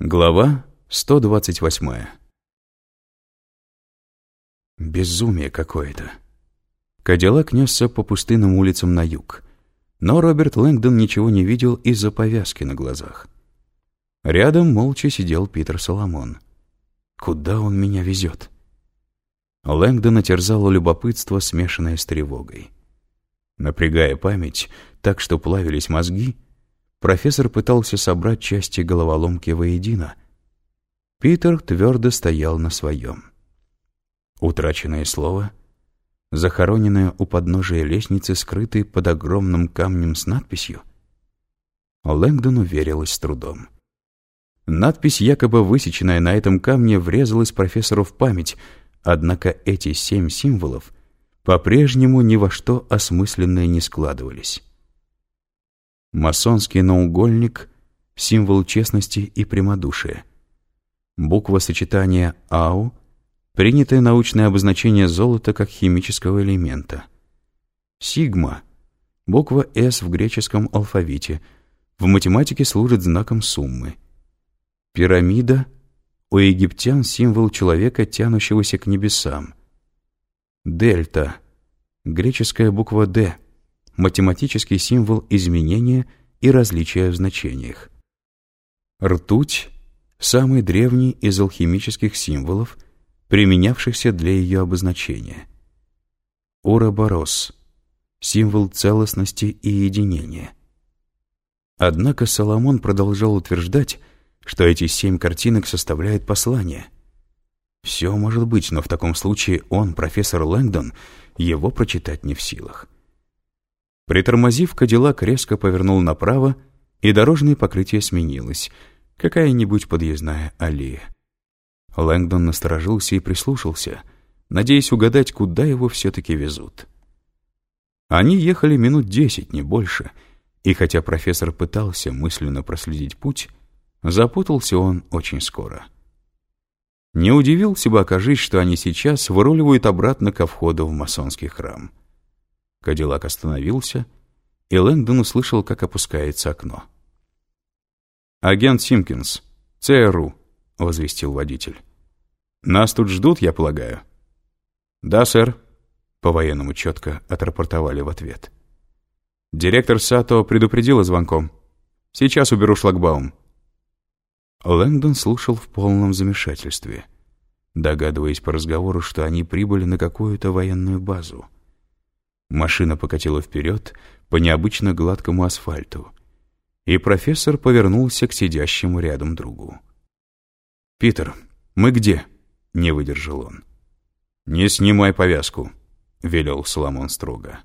Глава 128 Безумие какое-то. Кадиллак несся по пустынным улицам на юг, но Роберт Лэнгдон ничего не видел из-за повязки на глазах. Рядом молча сидел Питер Соломон. Куда он меня везет? Лэнгдона терзало любопытство, смешанное с тревогой. Напрягая память так, что плавились мозги, профессор пытался собрать части головоломки воедино. Питер твердо стоял на своем. Утраченное слово, захороненное у подножия лестницы, скрытый под огромным камнем с надписью. Лэнгдону верилось с трудом. Надпись, якобы высеченная на этом камне, врезалась профессору в память, однако эти семь символов по-прежнему ни во что осмысленное не складывались. Масонский наугольник — символ честности и прямодушия. Буква сочетания «АУ» — принятое научное обозначение золота как химического элемента. Сигма — буква «С» в греческом алфавите, в математике служит знаком суммы. Пирамида — у египтян символ человека, тянущегося к небесам. Дельта — греческая буква «Д» — математический символ изменения и различия в значениях. Ртуть — самый древний из алхимических символов, применявшихся для ее обозначения. Уроборос — символ целостности и единения. Однако Соломон продолжал утверждать, что эти семь картинок составляют послание. Все может быть, но в таком случае он, профессор Лэнгдон, его прочитать не в силах. Притормозив, Кадиллак резко повернул направо, и дорожное покрытие сменилось. Какая-нибудь подъездная аллея. Лэнгдон насторожился и прислушался, надеясь угадать, куда его все-таки везут. Они ехали минут десять, не больше, и хотя профессор пытался мысленно проследить путь, запутался он очень скоро. Не удивился бы, окажись, что они сейчас выруливают обратно ко входу в масонский храм. Кадиллак остановился, и Лэнгдон услышал, как опускается окно. «Агент Симкинс, ЦРУ», — возвестил водитель. «Нас тут ждут, я полагаю?» «Да, сэр», — по-военному четко отрапортовали в ответ. «Директор Сато предупредила звонком. Сейчас уберу шлагбаум». Лэнгдон слушал в полном замешательстве, догадываясь по разговору, что они прибыли на какую-то военную базу. Машина покатила вперед по необычно гладкому асфальту, и профессор повернулся к сидящему рядом другу. «Питер, мы где?» — не выдержал он. «Не снимай повязку», — велел Соломон строго.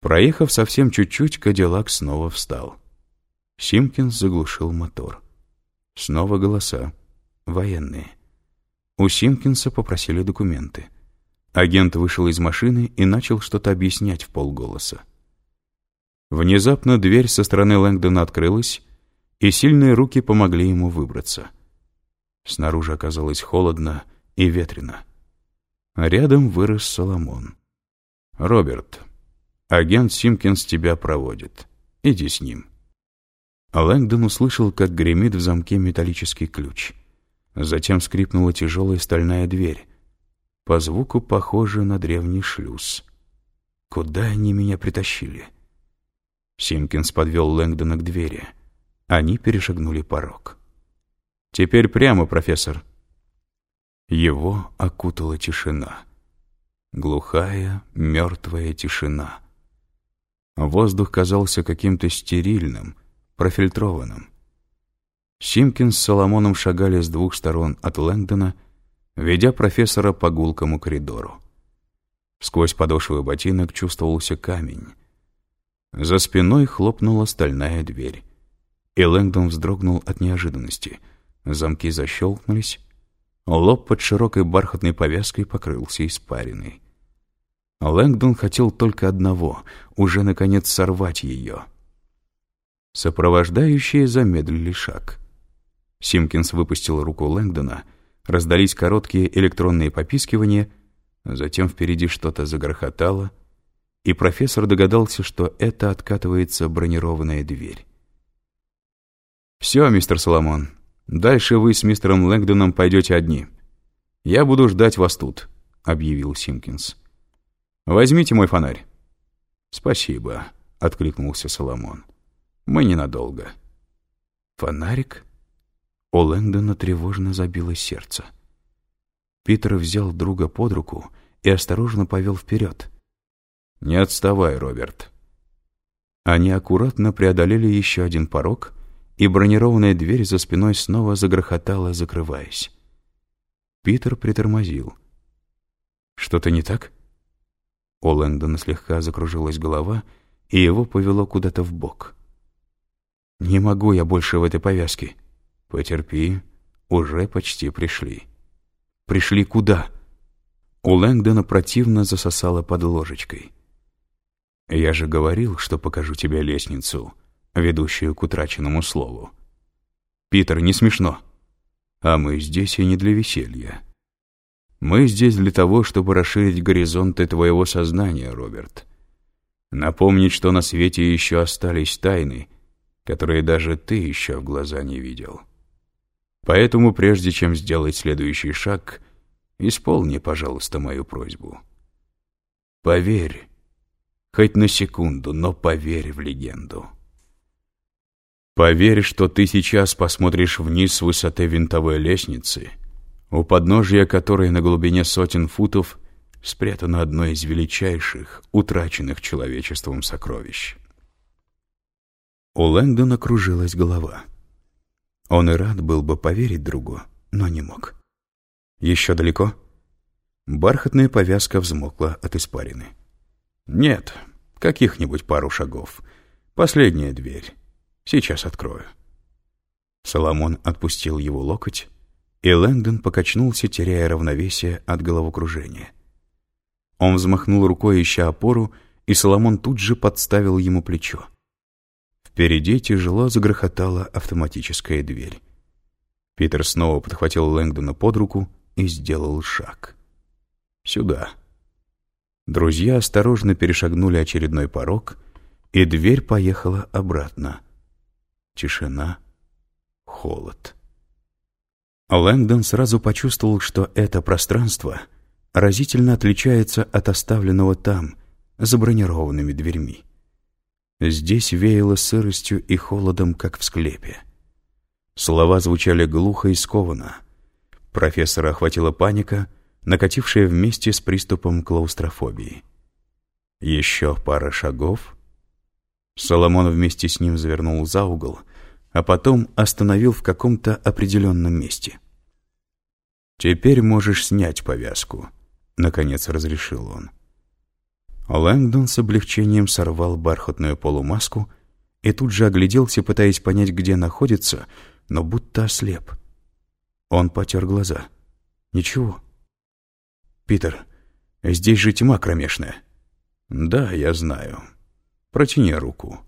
Проехав совсем чуть-чуть, Кадиллак снова встал. Симкинс заглушил мотор. Снова голоса. Военные. У Симкинса попросили документы. Агент вышел из машины и начал что-то объяснять в полголоса. Внезапно дверь со стороны Лэнгдона открылась, и сильные руки помогли ему выбраться. Снаружи оказалось холодно и ветрено. Рядом вырос Соломон. «Роберт, агент Симкинс тебя проводит. Иди с ним». Лэнгдон услышал, как гремит в замке металлический ключ. Затем скрипнула тяжелая стальная дверь, по звуку похоже на древний шлюз. Куда они меня притащили? Симкинс подвел Лэнгдона к двери. Они перешагнули порог. «Теперь прямо, профессор». Его окутала тишина. Глухая, мертвая тишина. Воздух казался каким-то стерильным, профильтрованным. Симкинс с Соломоном шагали с двух сторон от Лэнгдона, ведя профессора по гулкому коридору. Сквозь подошвы ботинок чувствовался камень. За спиной хлопнула стальная дверь. И Лэнгдон вздрогнул от неожиданности. Замки защелкнулись. Лоб под широкой бархатной повязкой покрылся испариной. Лэнгдон хотел только одного — уже, наконец, сорвать ее. Сопровождающие замедлили шаг. Симкинс выпустил руку Лэнгдона — Раздались короткие электронные попискивания, затем впереди что-то загрохотало, и профессор догадался, что это откатывается бронированная дверь. «Все, мистер Соломон, Дальше вы с мистером Лэнгдоном пойдете одни. Я буду ждать вас тут», — объявил Симкинс. «Возьмите мой фонарь». «Спасибо», — откликнулся Соломон. «Мы ненадолго». «Фонарик?» У Лэнгдона тревожно забилось сердце. Питер взял друга под руку и осторожно повел вперед. «Не отставай, Роберт». Они аккуратно преодолели еще один порог, и бронированная дверь за спиной снова загрохотала, закрываясь. Питер притормозил. «Что-то не так?» У Лэнгдона слегка закружилась голова, и его повело куда-то в бок. «Не могу я больше в этой повязке». «Потерпи, уже почти пришли». «Пришли куда?» У Лэнгдона противно засосало под ложечкой. «Я же говорил, что покажу тебе лестницу», ведущую к утраченному слову. «Питер, не смешно. А мы здесь и не для веселья. Мы здесь для того, чтобы расширить горизонты твоего сознания, Роберт. Напомнить, что на свете еще остались тайны, которые даже ты еще в глаза не видел. Поэтому, прежде чем сделать следующий шаг, исполни, пожалуйста, мою просьбу. Поверь, хоть на секунду, но поверь в легенду». Поверь, что ты сейчас посмотришь вниз с высоты винтовой лестницы, у подножия которой на глубине сотен футов спрятано одно из величайших, утраченных человечеством сокровищ. У Лэнгдона кружилась голова. Он и рад был бы поверить другу, но не мог. «Еще далеко?» Бархатная повязка взмокла от испарины. «Нет, каких-нибудь пару шагов. Последняя дверь». Сейчас открою». Соломон отпустил его локоть, и Лэнгдон покачнулся, теряя равновесие от головокружения. Он взмахнул рукой, ища опору, и Соломон тут же подставил ему плечо. Впереди тяжело загрохотала автоматическая дверь. Питер снова подхватил Лэнгдона под руку и сделал шаг. «Сюда». Друзья осторожно перешагнули очередной порог, и дверь поехала обратно — Тишина, холод. Лэнгдон сразу почувствовал, что это пространство разительно отличается от оставленного там, за бронированными дверьми. Здесь веяло сыростью и холодом, как в склепе. Слова звучали глухо и скованно. Профессора охватила паника, накатившая вместе с приступом клаустрофобии. Еще пара шагов, Соломон вместе с ним завернул за угол, а потом остановил в каком-то определенном месте. «Теперь можешь снять повязку», — наконец разрешил он. Лэнгдон с облегчением сорвал бархатную полумаску и тут же огляделся, пытаясь понять, где находится, но будто ослеп. Он потер глаза. «Ничего». «Питер, здесь же тьма кромешная». «Да, я знаю», Протяни руку.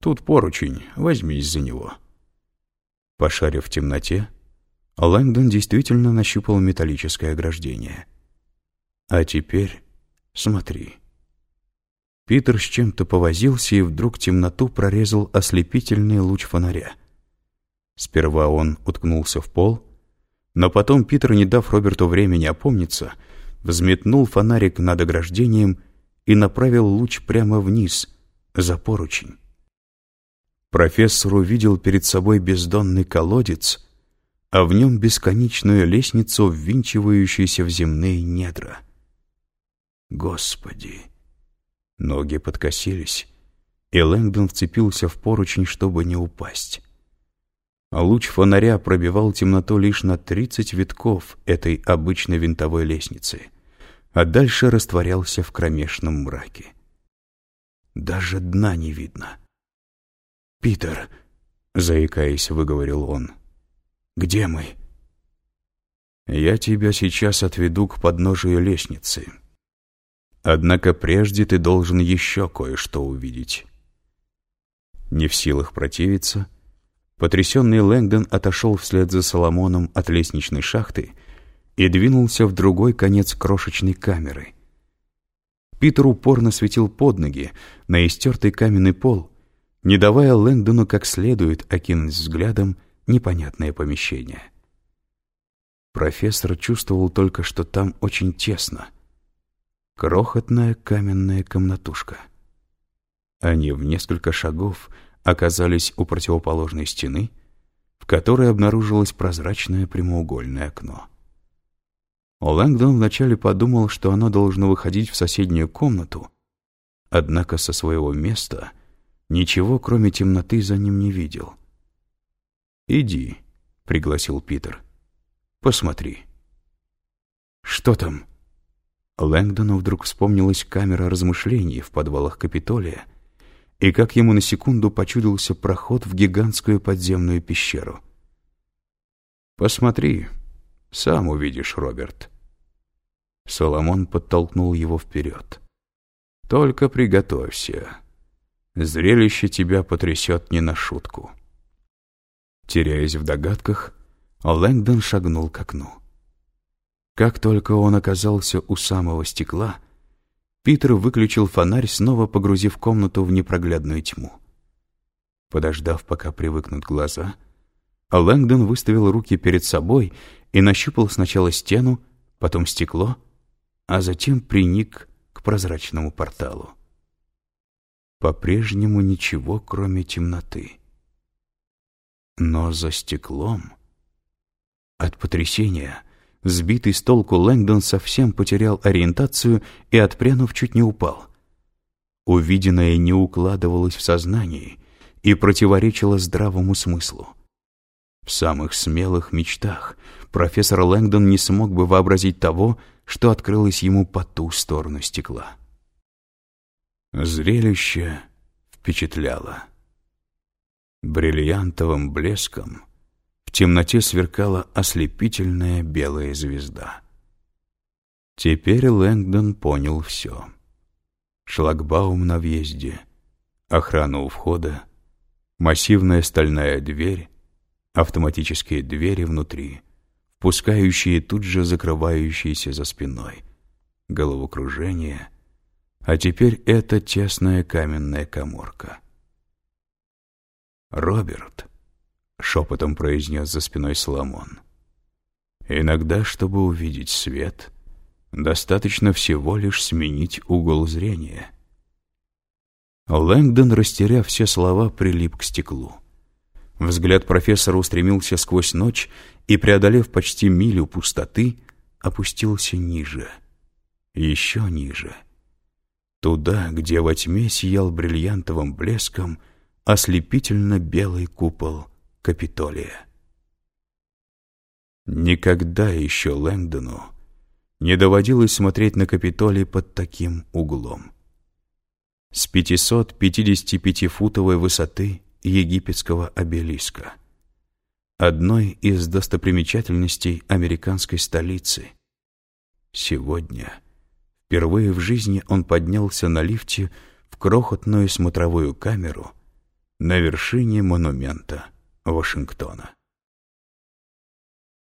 Тут поручень, возьмись за него». Пошарив в темноте, Лэнгдон действительно нащупал металлическое ограждение. «А теперь смотри». Питер с чем-то повозился, и вдруг темноту прорезал ослепительный луч фонаря. Сперва он уткнулся в пол, но потом Питер, не дав Роберту времени опомниться, взметнул фонарик над ограждением и направил луч прямо вниз, за поручень. Профессор увидел перед собой бездонный колодец, а в нем бесконечную лестницу, ввинчивающуюся в земные недра. Господи! Ноги подкосились, и Лэнгдон вцепился в поручень, чтобы не упасть. А луч фонаря пробивал темноту лишь на тридцать витков этой обычной винтовой лестницы, а дальше растворялся в кромешном мраке. Даже дна не видно. «Питер», — заикаясь, выговорил он, — «где мы?» «Я тебя сейчас отведу к подножию лестницы. Однако прежде ты должен еще кое-что увидеть». Не в силах противиться, потрясенный Лэнгдон отошел вслед за Соломоном от лестничной шахты и двинулся в другой конец крошечной камеры — Питер упорно светил под ноги на истертый каменный пол, не давая Лэнгдону как следует окинуть взглядом непонятное помещение. Профессор чувствовал только, что там очень тесно. Крохотная каменная комнатушка. Они в несколько шагов оказались у противоположной стены, в которой обнаружилось прозрачное прямоугольное окно. Лэнгдон вначале подумал, что оно должно выходить в соседнюю комнату, однако со своего места ничего, кроме темноты, за ним не видел. «Иди», — пригласил Питер. «Посмотри». «Что там?» Лэнгдону вдруг вспомнилась камера размышлений в подвалах Капитолия, и как ему на секунду почудился проход в гигантскую подземную пещеру. «Посмотри, сам увидишь, Роберт». Соломон подтолкнул его вперед. «Только приготовься. Зрелище тебя потрясет не на шутку». Теряясь в догадках, Лэнгдон шагнул к окну. Как только он оказался у самого стекла, Питер выключил фонарь, снова погрузив комнату в непроглядную тьму. Подождав, пока привыкнут глаза, Лэнгдон выставил руки перед собой и нащупал сначала стену, потом стекло, а затем приник к прозрачному порталу. По-прежнему ничего, кроме темноты. Но за стеклом... От потрясения, сбитый с толку Лэнгдон совсем потерял ориентацию и, отпрянув, чуть не упал. Увиденное не укладывалось в сознании и противоречило здравому смыслу. В самых смелых мечтах профессор Лэнгдон не смог бы вообразить того, что открылось ему по ту сторону стекла. Зрелище впечатляло. Бриллиантовым блеском в темноте сверкала ослепительная белая звезда. Теперь Лэнгдон понял все. Шлагбаум на въезде, охрана у входа, массивная стальная дверь, автоматические двери внутри, впускающие тут же закрывающиеся за спиной, головокружение, а теперь эта тесная каменная коморка — «Роберт», — шепотом произнес за спиной Соломон, «иногда, чтобы увидеть свет, достаточно всего лишь сменить угол зрения». Лэнгдон, растеряв все слова, прилип к стеклу. Взгляд профессора устремился сквозь ночь и, преодолев почти милю пустоты, опустился ниже, еще ниже, туда, где во тьме сиял бриллиантовым блеском ослепительно белый купол Капитолия. Никогда еще Лэнгдону не доводилось смотреть на Капитолий под таким углом. С 555-футовой высоты египетского обелиска, одной из достопримечательностей американской столицы. Сегодня, впервые в жизни он поднялся на лифте в крохотную смотровую камеру – на вершине монумента Вашингтона.